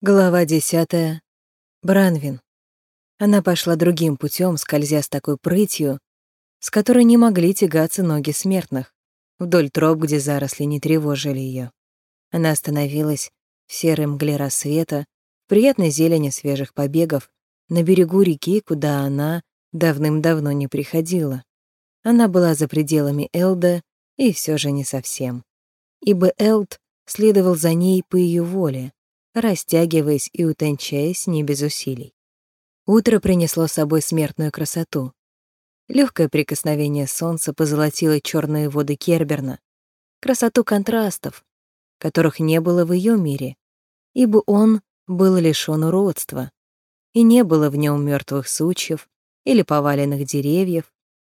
Глава десятая. Бранвин. Она пошла другим путем, скользя с такой прытью, с которой не могли тягаться ноги смертных, вдоль троп, где заросли не тревожили ее. Она остановилась в серой мгле рассвета, в приятной зелени свежих побегов, на берегу реки, куда она давным-давно не приходила. Она была за пределами Элда, и все же не совсем. Ибо Элд следовал за ней по ее воле, растягиваясь и утончаясь не без усилий. Утро принесло с собой смертную красоту. Легкое прикосновение солнца позолотило черные воды Керберна, красоту контрастов, которых не было в ее мире, ибо он был лишён уродства, и не было в нем мертвых сучьев или поваленных деревьев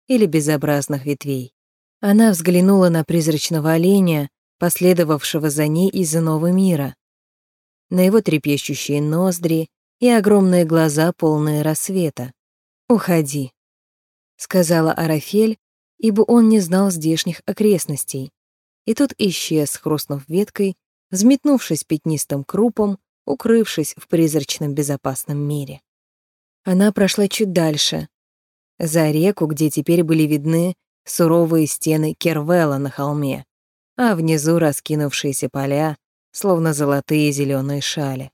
или безобразных ветвей. Она взглянула на призрачного оленя, последовавшего за ней из иного мира, на его трепещущие ноздри и огромные глаза, полные рассвета. «Уходи», — сказала Арафель, ибо он не знал здешних окрестностей. И тот исчез, хрустнув веткой, взметнувшись пятнистым крупом, укрывшись в призрачном безопасном мире. Она прошла чуть дальше, за реку, где теперь были видны суровые стены Кервела на холме, а внизу раскинувшиеся поля, словно золотые зеленые шали.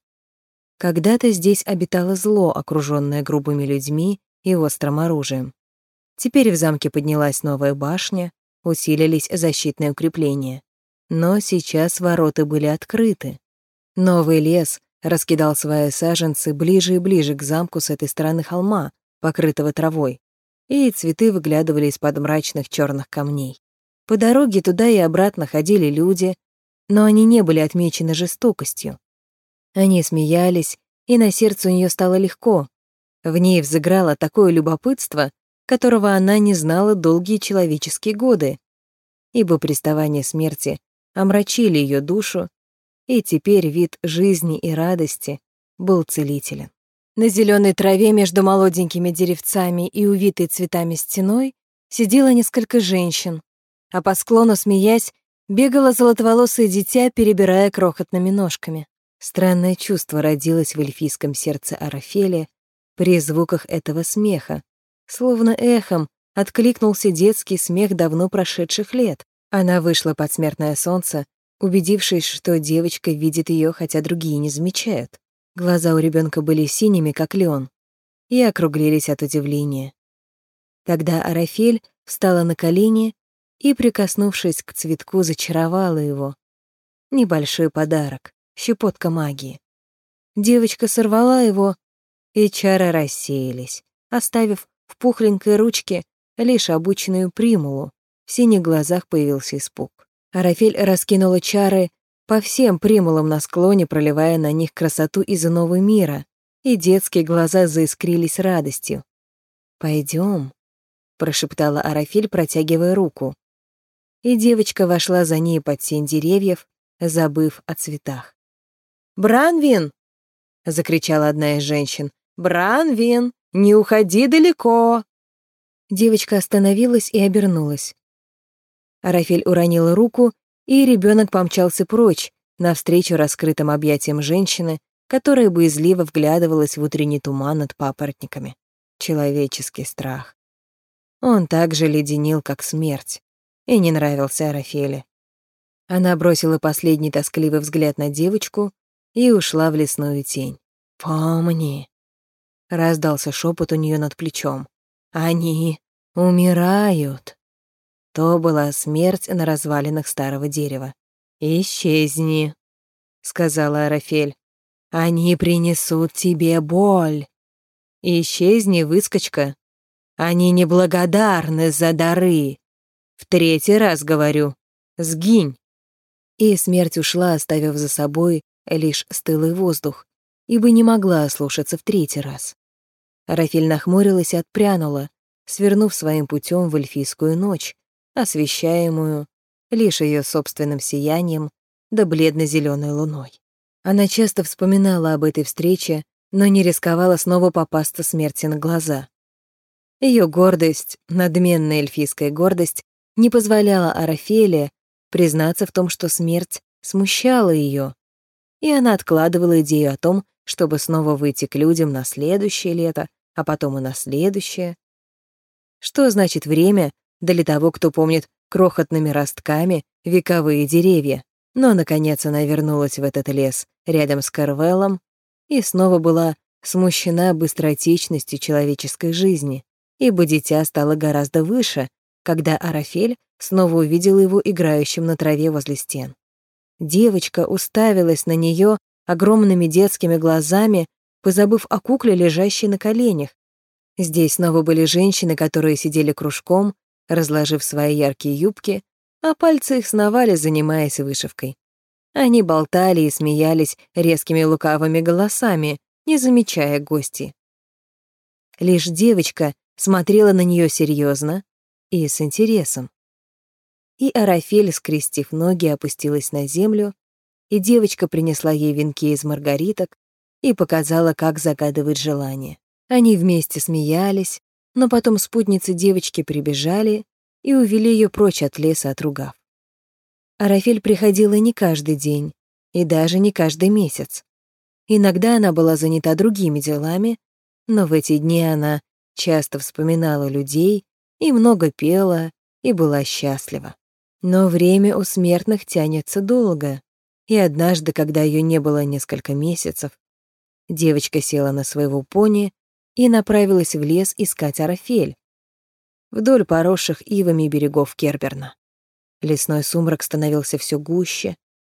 Когда-то здесь обитало зло, окружённое грубыми людьми и острым оружием. Теперь в замке поднялась новая башня, усилились защитные укрепления. Но сейчас ворота были открыты. Новый лес раскидал свои саженцы ближе и ближе к замку с этой стороны холма, покрытого травой, и цветы выглядывали из-под мрачных черных камней. По дороге туда и обратно ходили люди, но они не были отмечены жестокостью. Они смеялись, и на сердце у нее стало легко. В ней взыграло такое любопытство, которого она не знала долгие человеческие годы, ибо приставания смерти омрачили ее душу, и теперь вид жизни и радости был целителен. На зеленой траве между молоденькими деревцами и увитой цветами стеной сидело несколько женщин, а по склону, смеясь, Бегало золотоволосое дитя, перебирая крохотными ножками. Странное чувство родилось в эльфийском сердце Арафеля при звуках этого смеха. Словно эхом откликнулся детский смех давно прошедших лет. Она вышла под смертное солнце, убедившись, что девочка видит ее, хотя другие не замечают. Глаза у ребенка были синими, как лен, и округлились от удивления. Тогда Арафель встала на колени и, прикоснувшись к цветку, зачаровала его. Небольшой подарок, щепотка магии. Девочка сорвала его, и чары рассеялись, оставив в пухленькой ручке лишь обычную примулу. В синих глазах появился испуг. Арафель раскинула чары по всем примулам на склоне, проливая на них красоту из иного мира, и детские глаза заискрились радостью. Пойдем, прошептала Арафель, протягивая руку и девочка вошла за ней под тень деревьев, забыв о цветах. «Бранвин!» — закричала одна из женщин. «Бранвин, не уходи далеко!» Девочка остановилась и обернулась. Арафель уронила руку, и ребенок помчался прочь, навстречу раскрытым объятиям женщины, которая боязливо вглядывалась в утренний туман над папоротниками. Человеческий страх. Он так же леденил, как смерть и не нравился Арафеле. Она бросила последний тоскливый взгляд на девочку и ушла в лесную тень. «Помни», — раздался шепот у нее над плечом, — «они умирают». То была смерть на развалинах старого дерева. «Исчезни», — сказала Арафель. «Они принесут тебе боль». «Исчезни, выскочка. Они неблагодарны за дары. В третий раз говорю. Сгинь. И смерть ушла, оставив за собой лишь стылый воздух, ибо не могла слушаться в третий раз. Рафиль нахмурилась и отпрянула, свернув своим путем в эльфийскую ночь, освещаемую лишь ее собственным сиянием да бледно зеленой луной. Она часто вспоминала об этой встрече, но не рисковала снова попасться смерти на глаза. Ее гордость, надменная эльфийская гордость, не позволяла Арафеле признаться в том, что смерть смущала ее, и она откладывала идею о том, чтобы снова выйти к людям на следующее лето, а потом и на следующее. Что значит время для того, кто помнит крохотными ростками вековые деревья? Но, наконец, она вернулась в этот лес рядом с Карвеллом и снова была смущена быстротечностью человеческой жизни, ибо дитя стало гораздо выше, когда Арафель снова увидела его играющим на траве возле стен. Девочка уставилась на нее огромными детскими глазами, позабыв о кукле, лежащей на коленях. Здесь снова были женщины, которые сидели кружком, разложив свои яркие юбки, а пальцы их сновали, занимаясь вышивкой. Они болтали и смеялись резкими лукавыми голосами, не замечая гости. Лишь девочка смотрела на нее серьезно и с интересом. И Арафель, скрестив ноги, опустилась на землю, и девочка принесла ей венки из маргариток и показала, как загадывать желание. Они вместе смеялись, но потом спутницы девочки прибежали и увели ее прочь от леса, отругав. Арафель приходила не каждый день и даже не каждый месяц. Иногда она была занята другими делами, но в эти дни она часто вспоминала людей и много пела, и была счастлива. Но время у смертных тянется долго, и однажды, когда ее не было несколько месяцев, девочка села на своего пони и направилась в лес искать Арафель вдоль поросших ивами берегов Керберна. Лесной сумрак становился все гуще,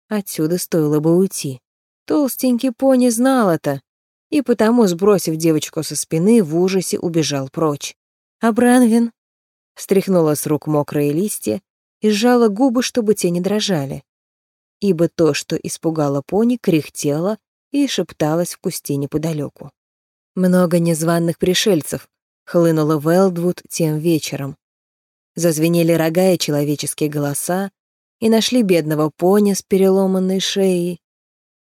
отсюда стоило бы уйти. Толстенький пони знал это, и потому, сбросив девочку со спины, в ужасе убежал прочь. А Бранвин стряхнула с рук мокрые листья и сжала губы, чтобы те не дрожали. Ибо то, что испугало пони, кряхтело и шепталось в кусте неподалеку. Много незваных пришельцев хлынуло в Элдвуд тем вечером. Зазвенели рога и человеческие голоса, и нашли бедного пони с переломанной шеей.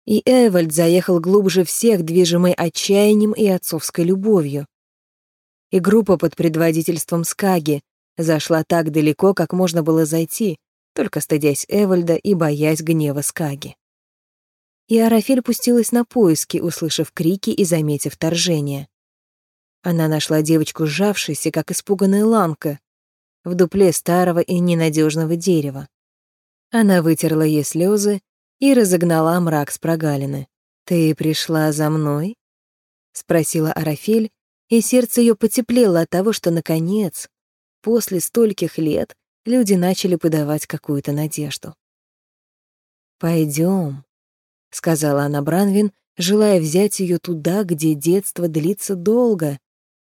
И Эвальд заехал глубже всех, движимый отчаянием и отцовской любовью. И группа под предводительством Скаги зашла так далеко, как можно было зайти, только стыдясь Эвальда и боясь гнева Скаги. И Арафель пустилась на поиски, услышав крики и заметив вторжение. Она нашла девочку сжавшейся, как испуганная ланка, в дупле старого и ненадежного дерева. Она вытерла ей слезы и разогнала мрак с прогалины. «Ты пришла за мной?» — спросила Арафель, и сердце ее потеплело от того, что, наконец, после стольких лет, люди начали подавать какую-то надежду. Пойдем, сказала она Бранвин, желая взять ее туда, где детство длится долго,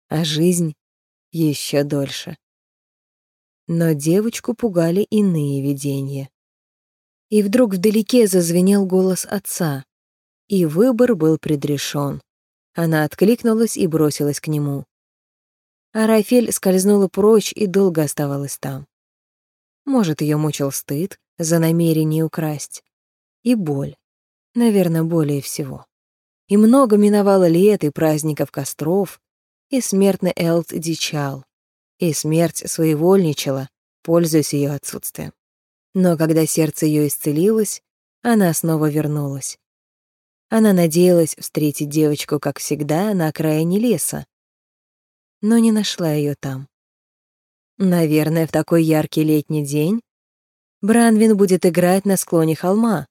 а жизнь еще дольше. Но девочку пугали иные видения. И вдруг вдалеке зазвенел голос отца, и выбор был предрешен. Она откликнулась и бросилась к нему. А Рафель скользнула прочь и долго оставалась там. Может, ее мучил стыд за намерение украсть. И боль. Наверное, более всего. И много миновало лет и праздников костров, и смертный Элт дичал, и смерть своевольничала, пользуясь ее отсутствием. Но когда сердце ее исцелилось, она снова вернулась. Она надеялась встретить девочку, как всегда, на окраине леса, но не нашла ее там. Наверное, в такой яркий летний день Бранвин будет играть на склоне холма,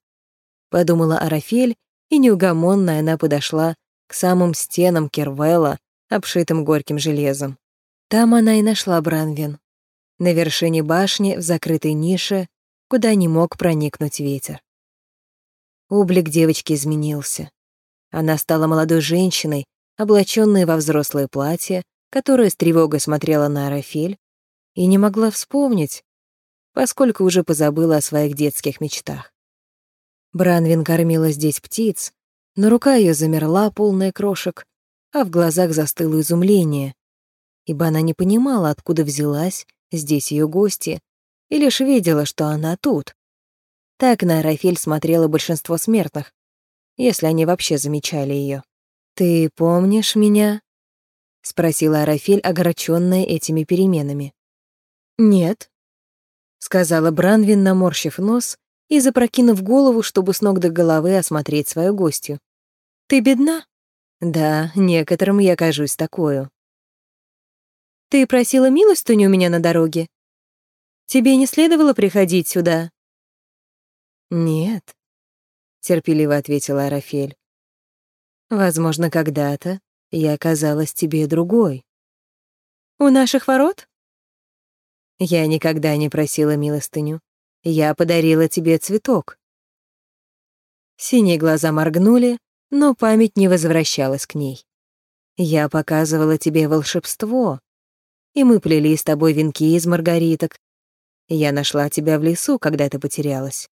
подумала Арафель, и неугомонная она подошла к самым стенам Кервелла, обшитым горьким железом. Там она и нашла Бранвин. На вершине башни, в закрытой нише, куда не мог проникнуть ветер. Облик девочки изменился. Она стала молодой женщиной, облаченной во взрослое платье, которая с тревогой смотрела на Арафель и не могла вспомнить, поскольку уже позабыла о своих детских мечтах. Бранвин кормила здесь птиц, но рука ее замерла, полная крошек, а в глазах застыло изумление, ибо она не понимала, откуда взялась здесь ее гости, и лишь видела, что она тут. Так на Арафель смотрело большинство смертных, если они вообще замечали ее. «Ты помнишь меня?» — спросила Арафель, огорченная этими переменами. «Нет», — сказала Бранвин, наморщив нос и запрокинув голову, чтобы с ног до головы осмотреть свою гостью. «Ты бедна?» «Да, некоторым я кажусь такую». «Ты просила милостыню у меня на дороге? Тебе не следовало приходить сюда?» «Нет», — терпеливо ответила Арафель. «Возможно, когда-то я оказалась тебе другой». «У наших ворот?» «Я никогда не просила милостыню. Я подарила тебе цветок». Синие глаза моргнули, но память не возвращалась к ней. «Я показывала тебе волшебство, и мы плели с тобой венки из маргариток. Я нашла тебя в лесу, когда ты потерялась».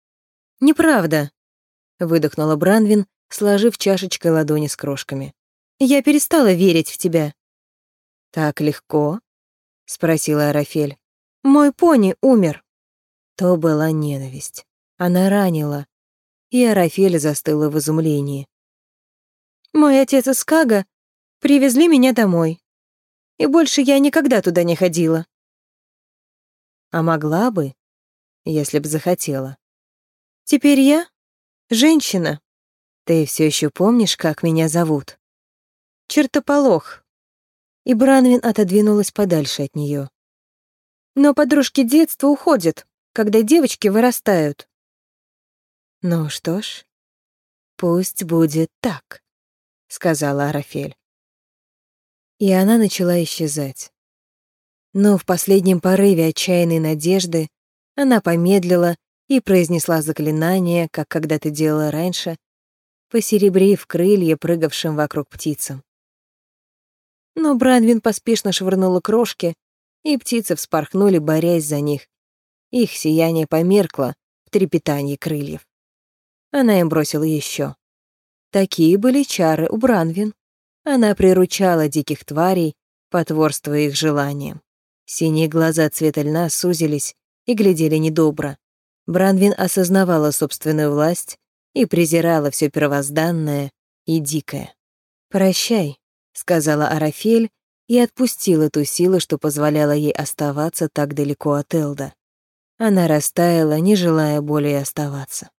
«Неправда», — выдохнула Бранвин, сложив чашечкой ладони с крошками. «Я перестала верить в тебя». «Так легко?» — спросила Арафель. «Мой пони умер». То была ненависть. Она ранила, и Арафель застыла в изумлении. «Мой отец и Скага привезли меня домой, и больше я никогда туда не ходила». «А могла бы, если б захотела?» «Теперь я женщина». «Ты все еще помнишь, как меня зовут?» «Чертополох». И Бранвин отодвинулась подальше от нее. «Но подружки детства уходят, когда девочки вырастают». «Ну что ж, пусть будет так», — сказала Арафель. И она начала исчезать. Но в последнем порыве отчаянной надежды она помедлила и произнесла заклинание, как когда-то делала раньше, посеребрив крылья прыгавшим вокруг птицам. Но Бранвин поспешно швырнула крошки, и птицы вспорхнули, борясь за них. Их сияние померкло в трепетании крыльев. Она им бросила еще. Такие были чары у Бранвин. Она приручала диких тварей, потворствуя их желаниям. Синие глаза цвета льна сузились и глядели недобро. Бранвин осознавала собственную власть и презирала все первозданное и дикое. «Прощай», — сказала Арафель и отпустила ту силу, что позволяла ей оставаться так далеко от Элда. Она растаяла, не желая более оставаться.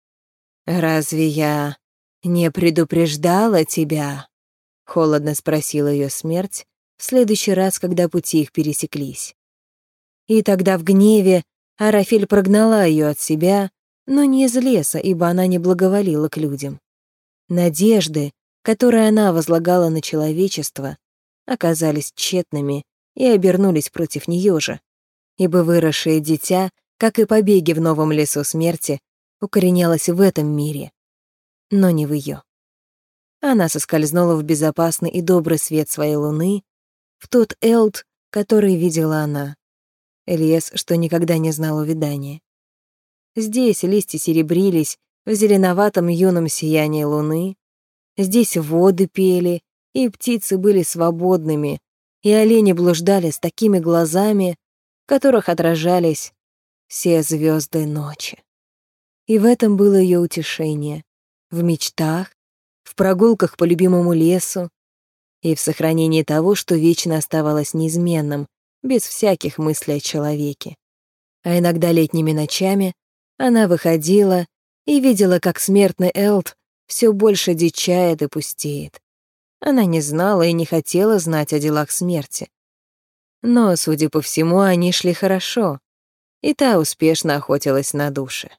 «Разве я не предупреждала тебя?» — холодно спросила ее смерть в следующий раз, когда пути их пересеклись. И тогда в гневе Арафель прогнала ее от себя, но не из леса, ибо она не благоволила к людям. Надежды, которые она возлагала на человечество, оказались тщетными и обернулись против нее же, ибо выросшее дитя как и побеги в новом лесу смерти, укоренялась в этом мире, но не в ее. Она соскользнула в безопасный и добрый свет своей луны, в тот Элд, который видела она. Лес, что никогда не знал увядания. Здесь листья серебрились в зеленоватом юном сиянии луны, здесь воды пели, и птицы были свободными, и олени блуждали с такими глазами, в которых отражались все звезды ночи. И в этом было ее утешение. В мечтах, в прогулках по любимому лесу и в сохранении того, что вечно оставалось неизменным, без всяких мыслей о человеке. А иногда летними ночами она выходила и видела, как смертный Элт все больше дичает и пустеет. Она не знала и не хотела знать о делах смерти. Но, судя по всему, они шли хорошо и та успешно охотилась на души.